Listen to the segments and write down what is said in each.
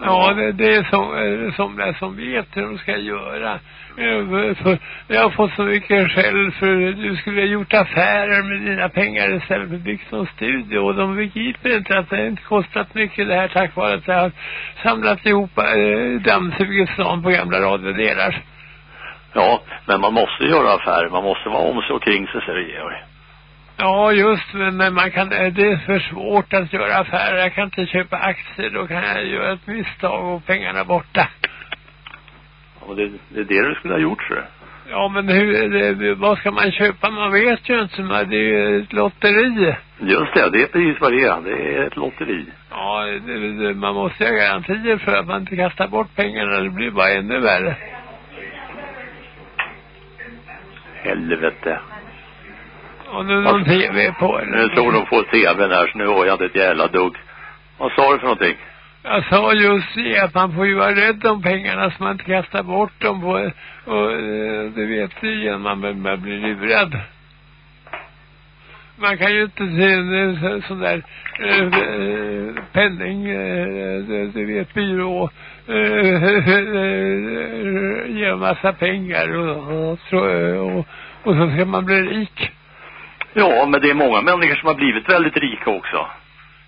Ja, det, det är som, eh, som, som vet hur de ska göra. Eh, för jag har fått så mycket skäll för du skulle ha gjort affärer med dina pengar istället för byggt någon studio. Och de begriper inte att det inte kostat mycket det här tack vare att jag har samlat ihop eh, dammsugestan på gamla radiodelar. Ja, men man måste göra affärer. Man måste vara om sig och kring sig, säger Georg. Ja, just men, man kan, eh, det är för svårt att göra affärer. Jag kan inte köpa aktier, då kan jag göra ett misstag och pengarna borta. Och det, det är det du skulle ha gjort, så. Ja, men hur, det, vad ska man köpa? Man vet ju inte. Men det är ju ett lotteri. Just det, det är precis vad det är. Det är ett lotteri. Ja, det, det, man måste ha garantier för att man inte kastar bort pengarna. Det blir bara ännu värre. Helvete. Och nu är någon tv på eller? Nu tror de på tvn här, så nu har jag inte ett jävla dugg. Vad sa du för någonting? Jag sa just det att man får ju vara rädd om pengarna så man inte kastar bort dem på, och eh, det vet du igen, man, man blir lurad. Man kan ju inte se en så- sån där eh, eh, penning, eh, du, du vet byrå, eh, eh, ge en massa pengar och, och, och, och så ska man bli rik. Ja, men det är många människor som har blivit väldigt rika också.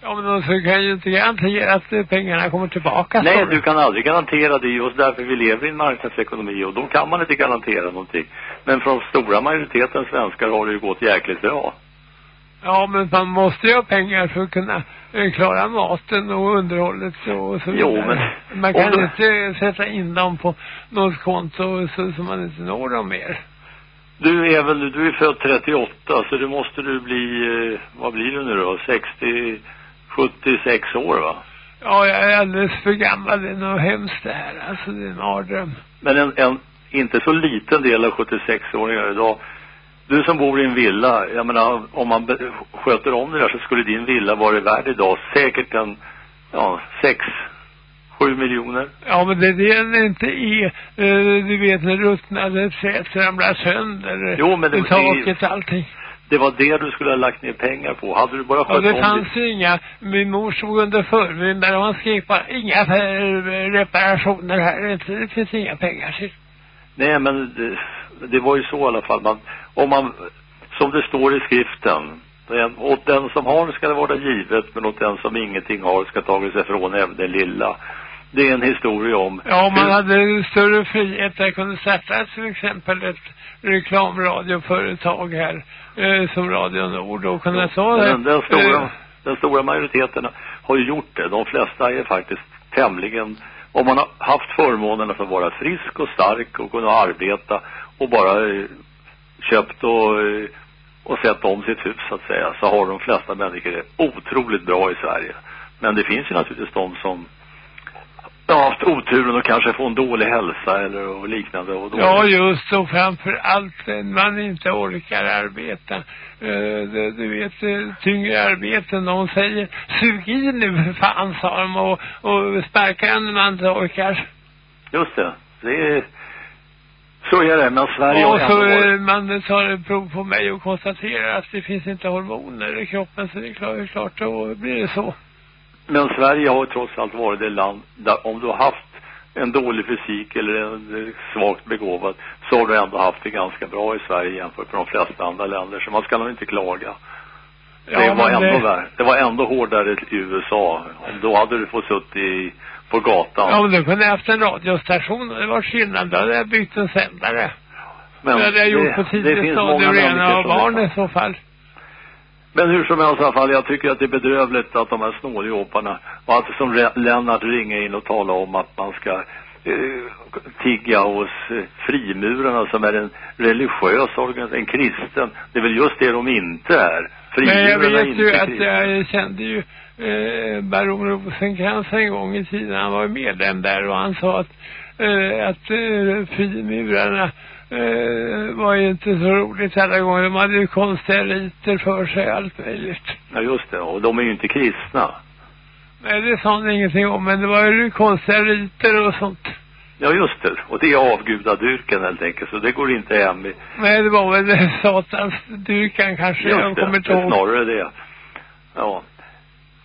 Ja men så kan ju inte garantera att pengarna kommer tillbaka. Nej, du kan aldrig garantera det just därför vi lever i en marknadsekonomi och då kan man inte garantera någonting. Men för den stora majoriteten svenskar har det ju gått jäkligt bra. Ja, men man måste ju ha pengar för att kunna eh, klara maten och underhållet och så Jo, vidare. men Man kan du- inte sätta in dem på något konto så, så man inte når dem mer. Du är väl, du är född 38 så du måste du bli, eh, vad blir du nu då? 60, 76 år va? Ja, jag är alldeles för gammal. Det är nog hemskt det här. Alltså, det är en mardröm. Men en, en inte så liten del av 76-åringar idag. Du som bor i en villa, jag menar om man sköter om det där så skulle din villa vara värd idag säkert en, ja, sex, sju miljoner. Ja, men det är det den inte är. Eh, du vet när ruttnade träd ramlar sönder. Jo, men det- det taket, allting. Det var det du skulle ha lagt ner pengar på. Hade du bara Ja, skött det om fanns ju inga. Min mor stod under förmyndare och han skrek bara inga reparationer här. Det, det finns inga pengar till. Nej, men det, det var ju så i alla fall. Man, om man, som det står i skriften, den, åt den som har ska det vara givet, men åt den som ingenting har ska tagas ifrån även det lilla. Det är en historia om Ja, man hade större frihet. Jag kunde starta till exempel ett reklamradioföretag här. Eh, som Radio Nord och kunna ta det. den, den, stora, eh, den stora majoriteten har ju gjort det. De flesta är faktiskt tämligen, om man har haft förmånen att få vara frisk och stark och kunna arbeta och bara eh, köpt och, eh, och sett om sitt hus så att säga, så har de flesta människor det otroligt bra i Sverige. Men det finns ju naturligtvis de som har haft oturen och kanske får en dålig hälsa eller och liknande. Och då, Ja, just och framför allt när man inte orkar arbeta. Det, du vet, eh, tyngre arbeten. De säger, sug i nu fan, sa de, och, och sparka en när man inte orkar. Just det. Det är, så är det. Men Sverige och så varit eh, man tar prov på mig och konstaterar att det finns inte hormoner i kroppen, så det är klart, klart då blir det så. Men Sverige har trots allt varit det land där om du har haft en dålig fysik eller en eh, svagt begåvad så har du ändå haft det ganska bra i Sverige jämfört med de flesta andra länder. Så man ska nog inte klaga. det var ändå det-. Det var ändå hårdare i USA. Om då hade du fått suttit i, på gatan. Ja, men då kunde haft en radiostation det var skillnad. Då hade jag byggt en sändare. Men det hade jag gjort det- på det tidigt finns stadium många redan människor av barn i så fall. Men hur som helst i alla fall, jag tycker att det är bedrövligt att de här snåljåparna och att som Lennart ringer in och talar om att man ska eh, tigga hos eh, frimurarna som är en religiös organisation, en kristen. Det är väl just det de inte är. Men jag Frimurarna vet ju att kristna. jag kände ju eh, Baron Rosenkrantz en gång i tiden. Han var medlem där och han sa att, eh, att eh, frimurarna eh, var ju inte så roligt alla gånger. De hade ju konstiga riter för sig allt möjligt. Ja just det, och de är ju inte kristna. Nej, det sa han ingenting om, men det var ju konstiga riter och sånt. Ja just det, och det är avgudadyrkan helt enkelt, så det går inte hem i Nej, det var väl satans dyrkan kanske. jag Just kommer det, inte ihåg. snarare det. Ja.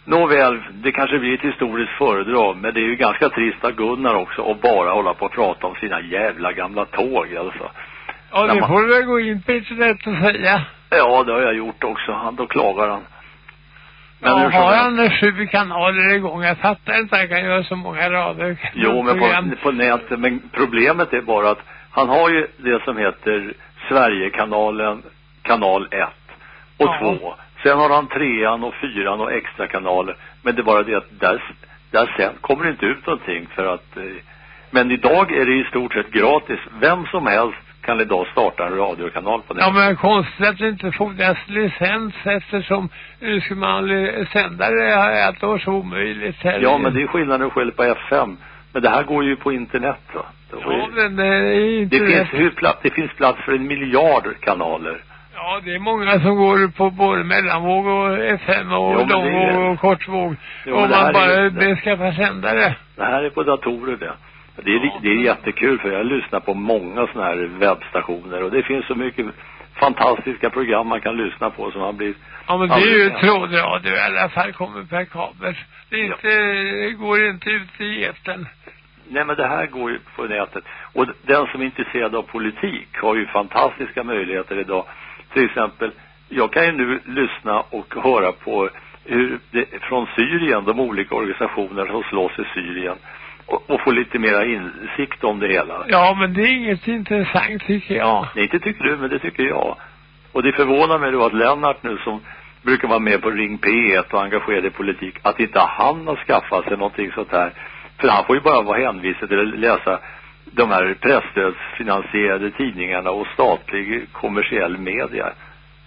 Nåväl, det kanske blir ett historiskt föredrag, men det är ju ganska trist av Gunnar också att bara hålla på och prata om sina jävla gamla tåg alltså. Ja, det man... får du väl gå in på internet och säga. Ja, det har jag gjort också. Han, då klagar han. Men ja, har han sju kanaler igång? Jag fattar inte att han kan göra så många rader. Jo, men på, på nätet. Men problemet är bara att han har ju det som heter Sverigekanalen, kanal 1 och 2. Ja. Sen har han trean och fyran och extra kanaler. Men det är bara det att där, där sen kommer det inte ut någonting för att eh, men idag är det i stort sett gratis. Vem som helst kan idag starta en radiokanal på det. Ja, men konstigt att det inte fordras licens eftersom nu ska man sända det här ett år så omöjligt. Här. Ja, men det är skillnaden själv på FM. Men det här går ju på internet va? Ja, men det är inte det finns, hur plats, det finns plats för en miljard kanaler. Ja, det är många som går på både mellanvåg och FM och jo, långvåg och kortvåg. Jo, och man bara beskaffar sändare. Det här är på datorer det. Det är, ja. det är jättekul för jag lyssnar på många sådana här webbstationer och det finns så mycket fantastiska program man kan lyssna på som man blir Ja men det är ju trådradio i alla fall kommer per kabel. Det, är inte, ja. det går inte ut i etern. Nej men det här går ju på nätet. Och den som är intresserad av politik har ju fantastiska möjligheter idag. Till exempel, jag kan ju nu lyssna och höra på hur det, från Syrien, de olika organisationer som slåss i Syrien och, och få lite mera insikt om det hela. Ja, men det är inget intressant tycker jag. Nej, inte tycker du, men det tycker jag. Och det förvånar mig då att Lennart nu som brukar vara med på Ring P1 och engagerad i politik, att inte han har skaffat sig någonting sånt här. För han får ju bara vara hänvisad till att läsa de här pressstödsfinansierade tidningarna och statlig kommersiell media.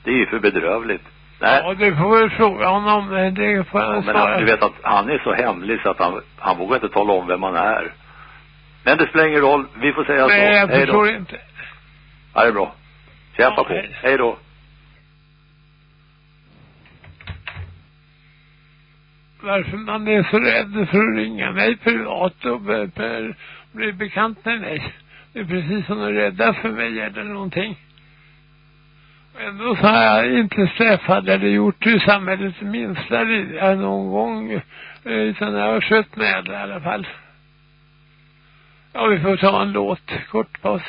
Det är ju för bedrövligt. Nej. Ja, det får väl fråga honom. Det får jag ja, men han, du vet att han är så hemlig så att han, han vågar inte tala om vem han är. Men det spelar ingen roll. Vi får säga Nej, så. Nej, jag Hej förstår då. inte. Ja, det är bra. Kämpa ja, på. Hej. hej då. Varför man är så rädd för att ringa mig privat och bli bekant med mig. Det är precis som att är rädda för mig eller någonting. Ändå så har jag inte träffat eller gjort i samhällets minsta lilla någon gång. Eh, utan jag har skött med det i alla fall. Ja, vi får ta en låt. Kort paus.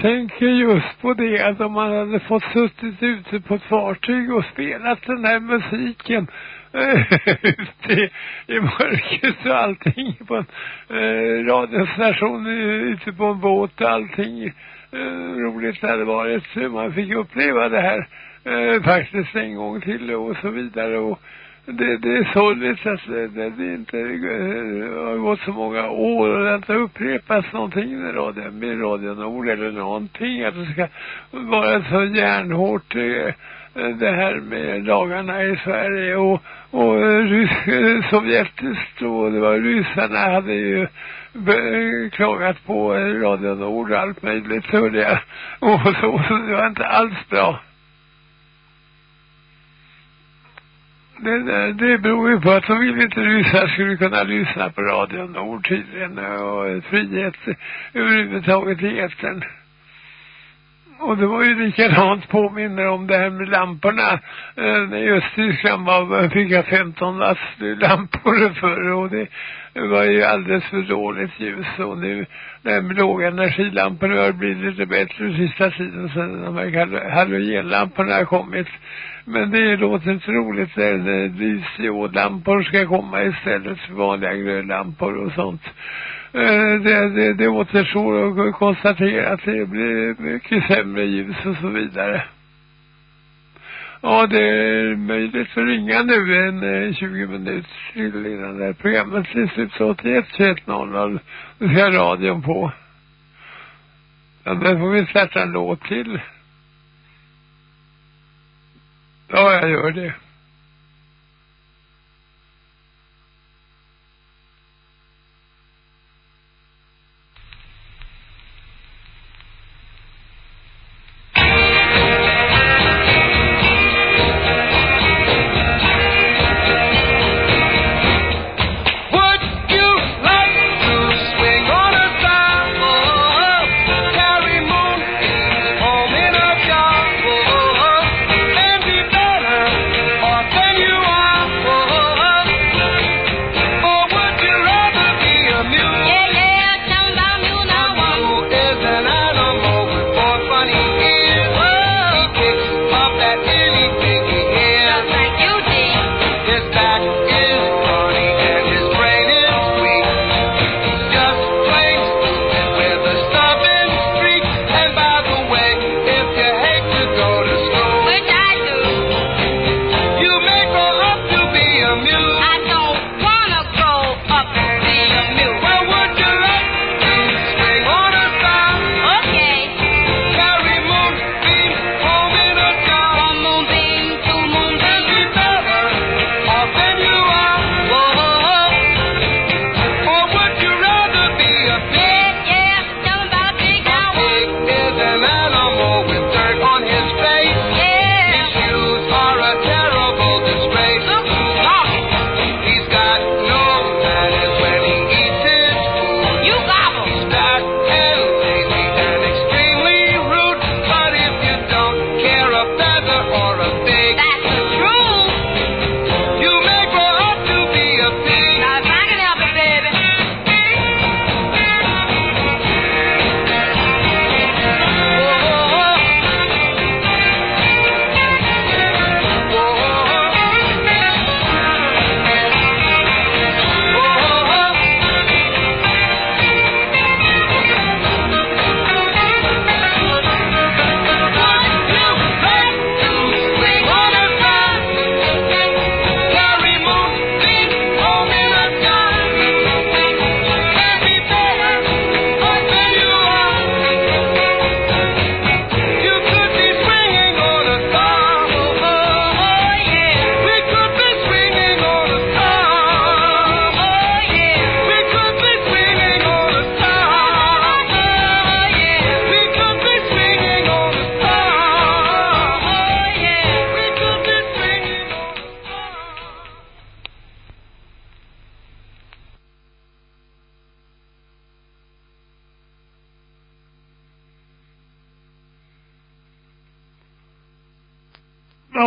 Tänker just på det att om man hade fått suttit ute på ett fartyg och spelat den här musiken eh, ute i mörkret och allting på en eh, radiostation eh, ute på en båt och allting eh, roligt hade varit. Man fick uppleva det här eh, faktiskt en gång till och så vidare och det, det är sorgligt att det, det inte det har gått så många år och det inte upprepas någonting i radio, med Radio Nord eller någonting. Att det ska vara så järnhårt eh, det här med lagarna i Sverige och, och rysk-, sovjetiskt och det var ryssarna hade ju eh, klagat på Radio Nord och allt möjligt hörde jag. Och så, så det var inte alls bra. Det, det beror ju på att de vill inte ryssar skulle kunna lyssna på Radio Nord tydligen och frihet överhuvudtaget i etern. Och det var ju likadant påminner om det här med lamporna. Eh, när Östtyskland var, fick jag 15 lampor förr och det det var ju alldeles för dåligt ljus och nu när här med lågenergilamporna har blivit lite bättre sista tiden sen de här halogenlamporna har kommit. Men det låter inte roligt när lysiodlampor ska komma istället för vanliga glödlampor och sånt. Eh, det, det, det återstår att konstatera att det blir mycket sämre ljus och så vidare. Ja, det är möjligt att ringa nu en eh, 20 minuter till innan det här programmet är ut Så 81 21 00. Då ska radion på. Ja, men får vi sätta en låt till. Ja, jag gör det.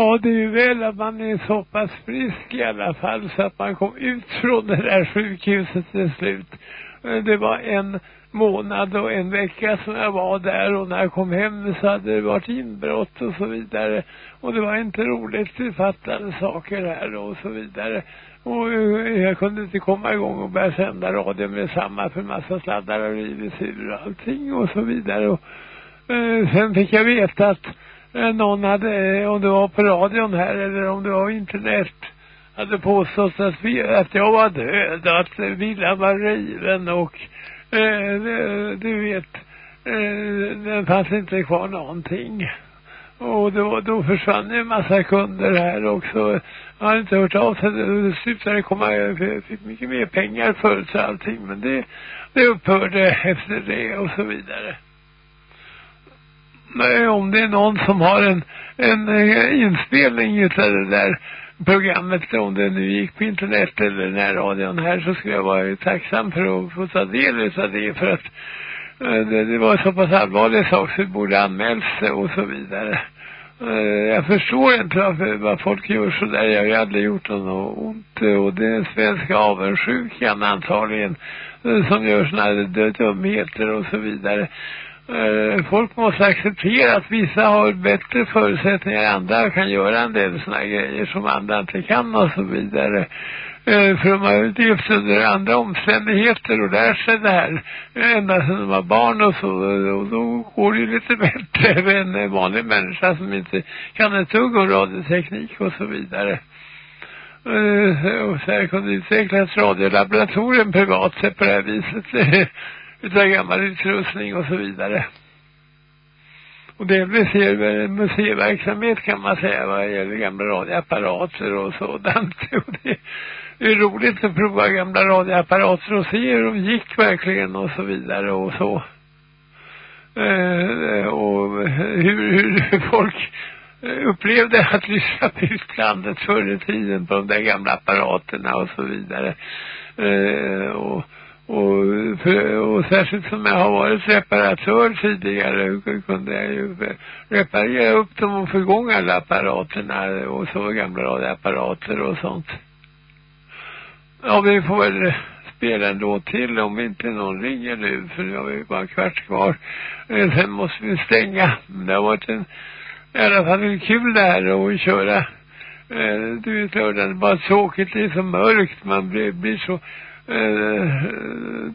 Ja, det är ju väl att man är så pass frisk i alla fall så att man kom ut från det där sjukhuset till slut. Eh, det var en månad och en vecka som jag var där och när jag kom hem så hade det varit inbrott och så vidare. Och det var inte roligt, det fattade saker här och så vidare. Och eh, jag kunde inte komma igång och börja sända radio med samma för massa sladdar och rivits ur och allting och så vidare. Och eh, sen fick jag veta att någon hade, om det var på radion här eller om det var internet, hade påstått att, vi, att jag var död, att villan var riven och eh, eh, du vet, eh, det fanns inte kvar någonting. Och då, då försvann ju en massa kunder här också. Jag har inte hört av sig. Det slutade komma, jag fick mycket mer pengar förut så allting. Men det, det upphörde efter det och så vidare. Nej, om det är någon som har en, en eh, inspelning av det där programmet, om det nu gick på internet eller närradion här så skulle jag vara tacksam för att få ta del av det för att eh, det, det var så pass allvarliga saker så det borde anmäls och så vidare. Eh, jag förstår inte varför, vad folk gör så där. Jag har ju aldrig gjort något ont. Och det är svenska avundsjukan antagligen som gör sådana här dumheter och så vidare. Eh, folk måste acceptera att vissa har bättre förutsättningar än andra kan göra en del sådana grejer som andra inte kan och så vidare. Eh, för de har ju levt under andra omständigheter och lärt sig det här eh, ända sedan de var barn och så. Och då går det ju lite bättre än en vanlig människa som inte kan ett dugg om radioteknik och så vidare. Uh, och så här kunde utvecklas radiolaboratorium privat på det här viset. utav gammal utrustning och så vidare. Och det är museer, museiverksamhet kan man säga vad gäller gamla radioapparater och sådant. Och det är roligt att prova gamla radioapparater och se hur de gick verkligen och så vidare och så. Eh, och hur, hur folk eh, upplevde att lyssna på utlandet förr i tiden på de där gamla apparaterna och så vidare. Eh, och och, för, och särskilt som jag har varit reparatör tidigare kunde jag ju reparera upp dem och få igång alla apparaterna och så gamla radioapparater och sånt. Ja, vi får väl spela en låt till om inte någon ringer nu för nu har vi bara en kvart kvar. Eh, sen måste vi stänga. Det har varit en, i alla fall en kul det här att köra. Eh, du vet, det är bara tråkigt, det är så mörkt, man blir, blir så Eh,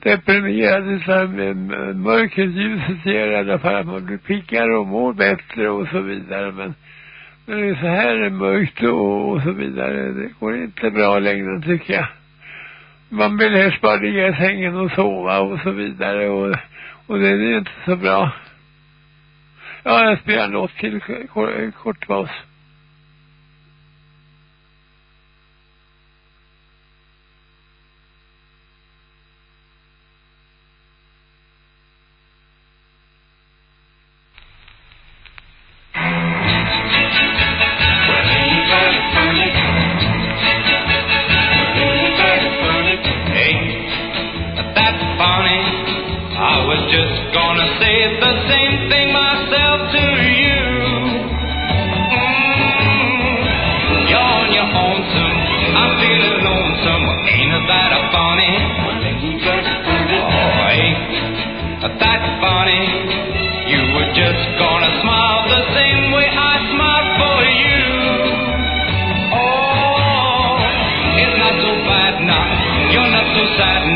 deprimerad så här med mörkret ljuset ger i alla fall att man blir piggare och mår bättre och så vidare. Men när det är så här mörkt och, och så vidare. Det går inte bra längre tycker jag. Man vill helst bara ligga i sängen och sova och så vidare och, och det är inte så bra. Ja jag spelar en låt till kort, kort paus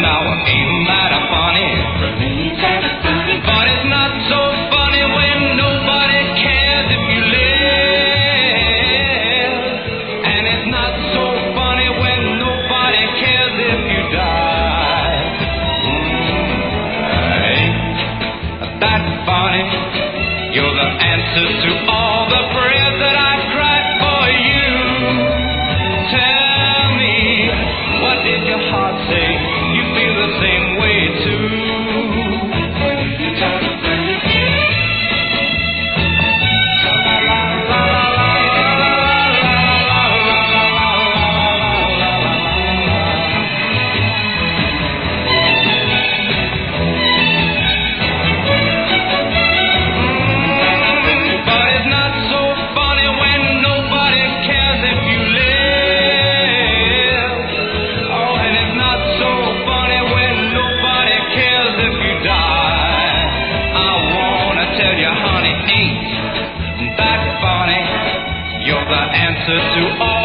Now, ain't that funny? Please have a the answer to all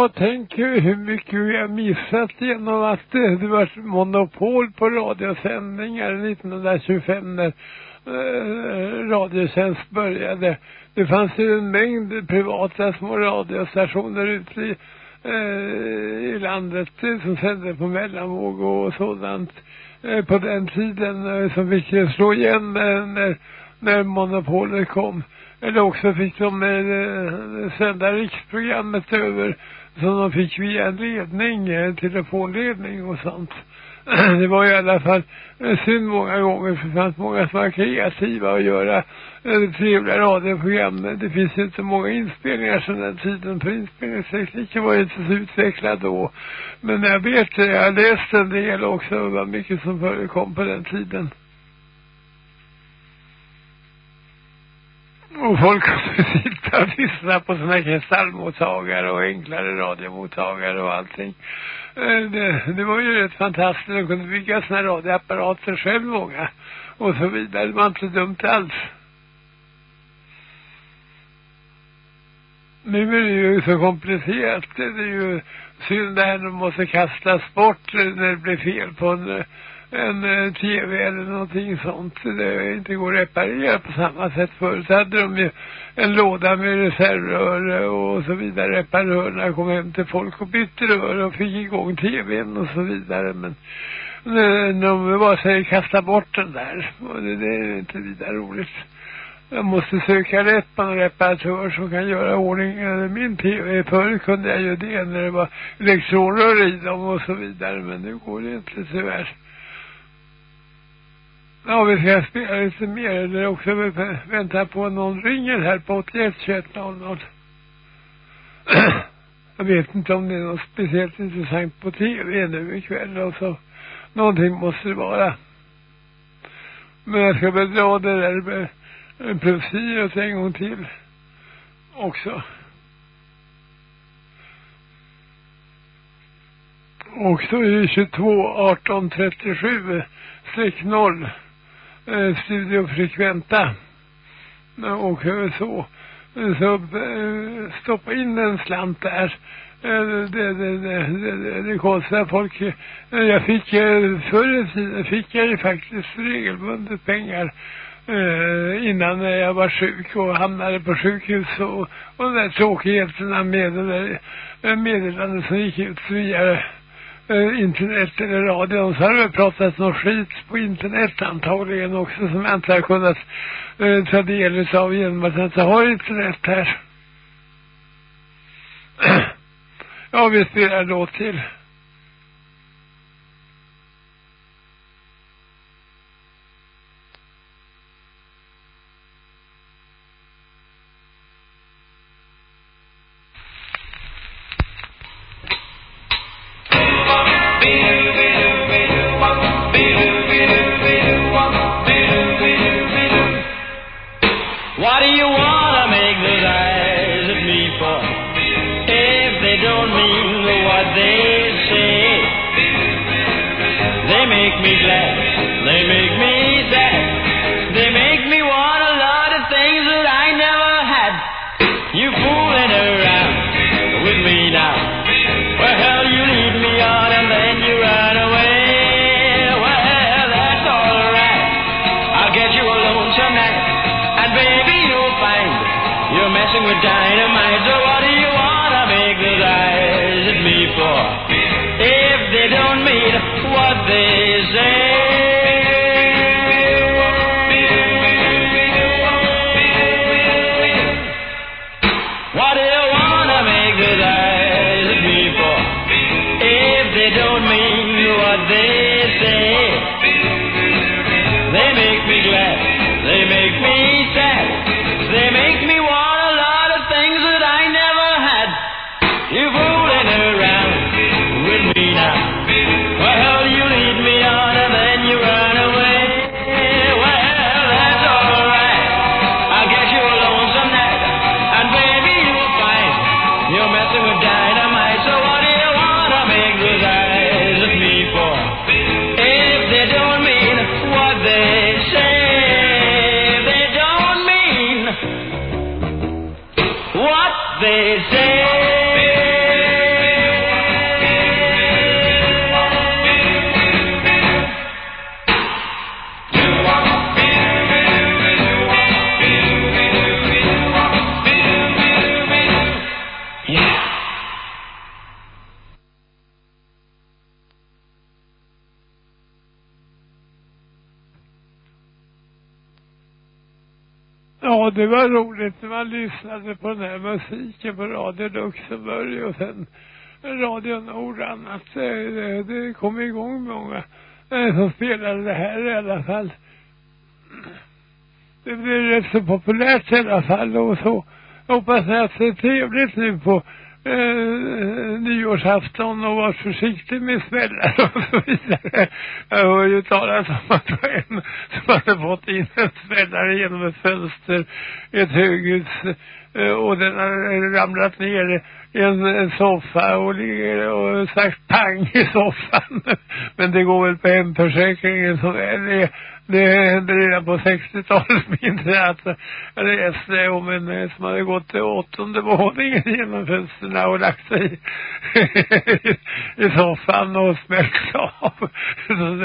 Ja, tänk hur mycket vi har missat genom att det, det var monopol på radiosändningar 1925 när eh, Radiotjänst började. Det fanns ju en mängd privata små radiostationer ute i, eh, i landet som sände på mellanvåg och sådant eh, på den tiden eh, som fick ju slå igen när, när, när monopolet kom. Eller också fick de eh, sända riksprogrammet över som de fick via en ledning, en telefonledning och sånt. Det var i alla fall eh, synd många gånger för det fanns många som var kreativa att göra eh, trevliga radioprogram. Men det finns ju inte många inspelningar sedan den tiden för inspelningstekniken var ju inte så utvecklad då. Men jag vet, jag har läst en del också det var mycket som förekom på den tiden. Och folk kunde sitta och lyssna på såna här kristallmottagare och enklare radiomottagare och allting. Eh, det, det var ju rätt fantastiskt. De kunde bygga såna här radioapparater själv många. Och så vidare. Det var inte dumt alls. Nu är det ju så komplicerat. Det är ju synd det här när de måste kastas bort när det blir fel på en, eh, en eh, tv eller någonting sånt. Det inte går att reparera på samma sätt. Förut hade de ju en låda med reservrör och så vidare. Reparörerna kom hem till folk och bytte rör och fick igång tvn och så vidare. Men när de bara säger kasta bort den där. Och det, det är inte vidare roligt. Jag måste söka rätt på en reparatör som kan göra ordning eh, min tv. Förr kunde jag ju det när det var elektronrör i dem och så vidare. Men nu går det inte tyvärr. Ja, vi ska spela lite mer. Eller också vi väntar på någon ringer här på 81 21 00. Jag vet inte om det är något speciellt intressant på tv nu ikväll. Och så någonting måste det vara. Men jag ska väl dra det där med plussyret en gång till. Också. Och så är det 22 18 37 6 0 Studio studiofrekventa. Och eh, så. Så eh, stoppa in en slant där. Det, det, det, det, det, det kostar folk. Jag fick förr i tiden fick jag ju faktiskt regelbundet pengar innan jag var sjuk och hamnade på sjukhus och, och de där tråkigheterna med det där meddelandet meddelanden som gick ut vidare eh, internet eller radion så har det pratats något skit på internet antagligen också som jag inte har kunnat eh, ta del av genom att jag inte har internet här. ja, vi spelar låt till. Var roligt när man lyssnade på den här musiken på Radio Luxemburg och sen Radio Nord och annat. Det, det, det kom igång många eh, som spelade det här i alla fall. Det blev rätt så populärt i alla fall och så. Jag hoppas att det är trevligt nu på eh, nyårsafton och var försiktig med smällar och så vidare. Jag hör ju talas om att det var en som hade fått in en smällare genom ett fönster i ett höghus eh, och den har ramlat ner i en, en soffa och ligger och sagt pang i soffan. Men det går väl på hemförsäkringen som väl är. Det hände redan på 60-talet mindre att jag om en eh, som hade gått till åttonde våningen genom fönsterna och lagt sig i, i soffan och smält av.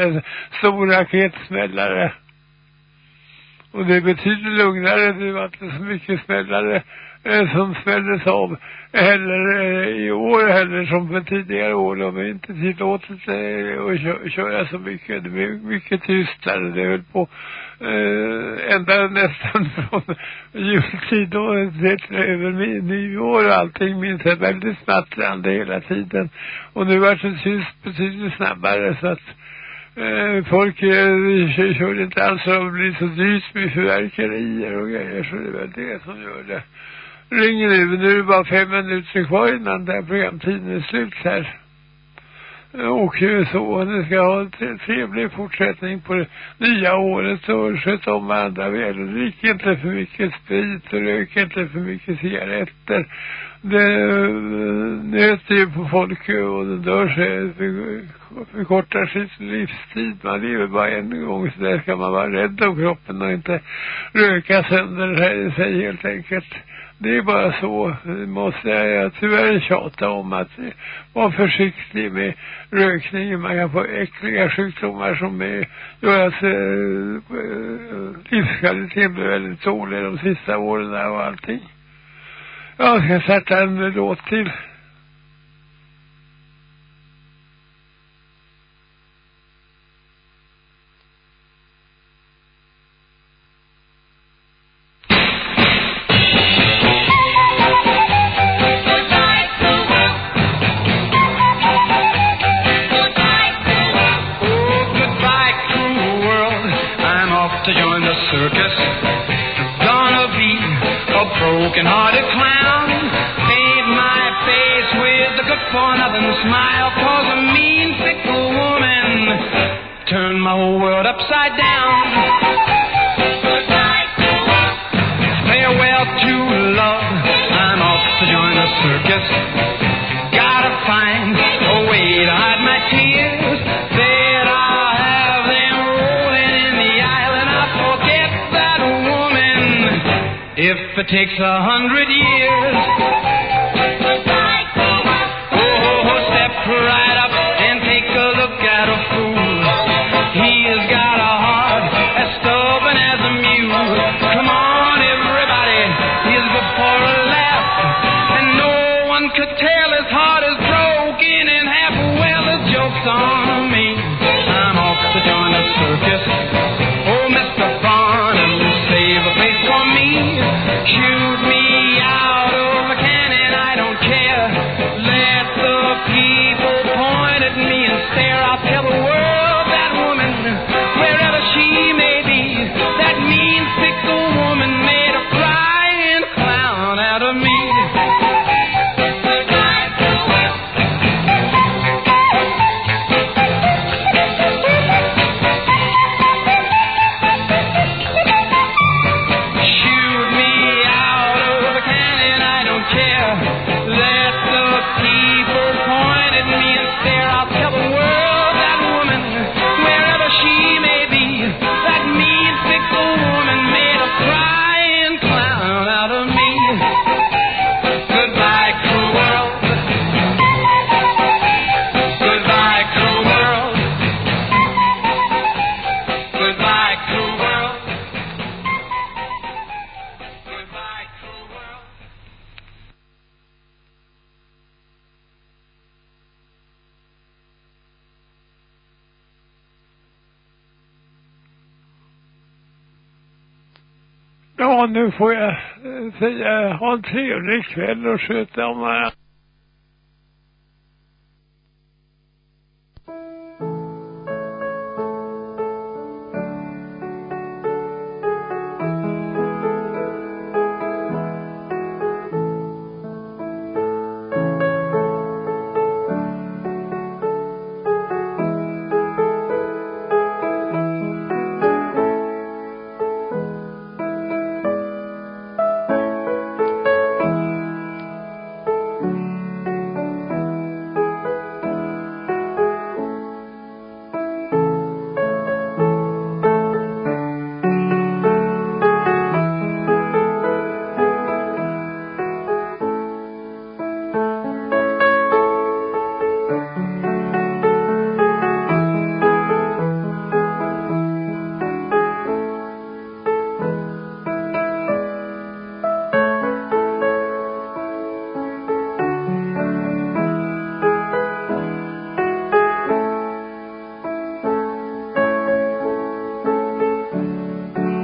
En stor raketsmällare. Och det betyder lugnare nu att det är så mycket smällare Eh, som smälldes av heller eh, i år heller som för tidigare år. De har inte tillåtit sig att kö köra så mycket. Det blev mycket tystare. Det höll på eh, ända nästan från jultid och över nyår och allting minns jag väldigt smattrande hela tiden. Och nu var det tyst betydligt snabbare så att eh, folk eh, kör, inte alls och det blir så dyrt med fyrverkerier och grejer så det är väl det som gör det. Ringer nu, nu är det bara fem minuter kvar innan den här programtiden är slut här. Och eh, så, ni ska ha en trevlig fortsättning på det nya året och sköt om varandra väl. Drick inte för mycket sprit och rök inte för mycket cigaretter. Det eh, nöter ju på folk eh, och det dör sig, förkortar sin livstid. Man lever bara en gång så där ska man vara rädd om kroppen och inte röka sönder sig helt enkelt. Det är bara så, måste jag tyvärr tjata om att vara försiktig med rökning. Man kan få äckliga sjukdomar som är, gör att alltså, eh, livskvaliteten blir väldigt dålig de sista åren och allting. Jag ska sätta en låt till. If it takes a hundred years. Nu får jag eh, säga ha en trevlig kväll och sköta om varandra.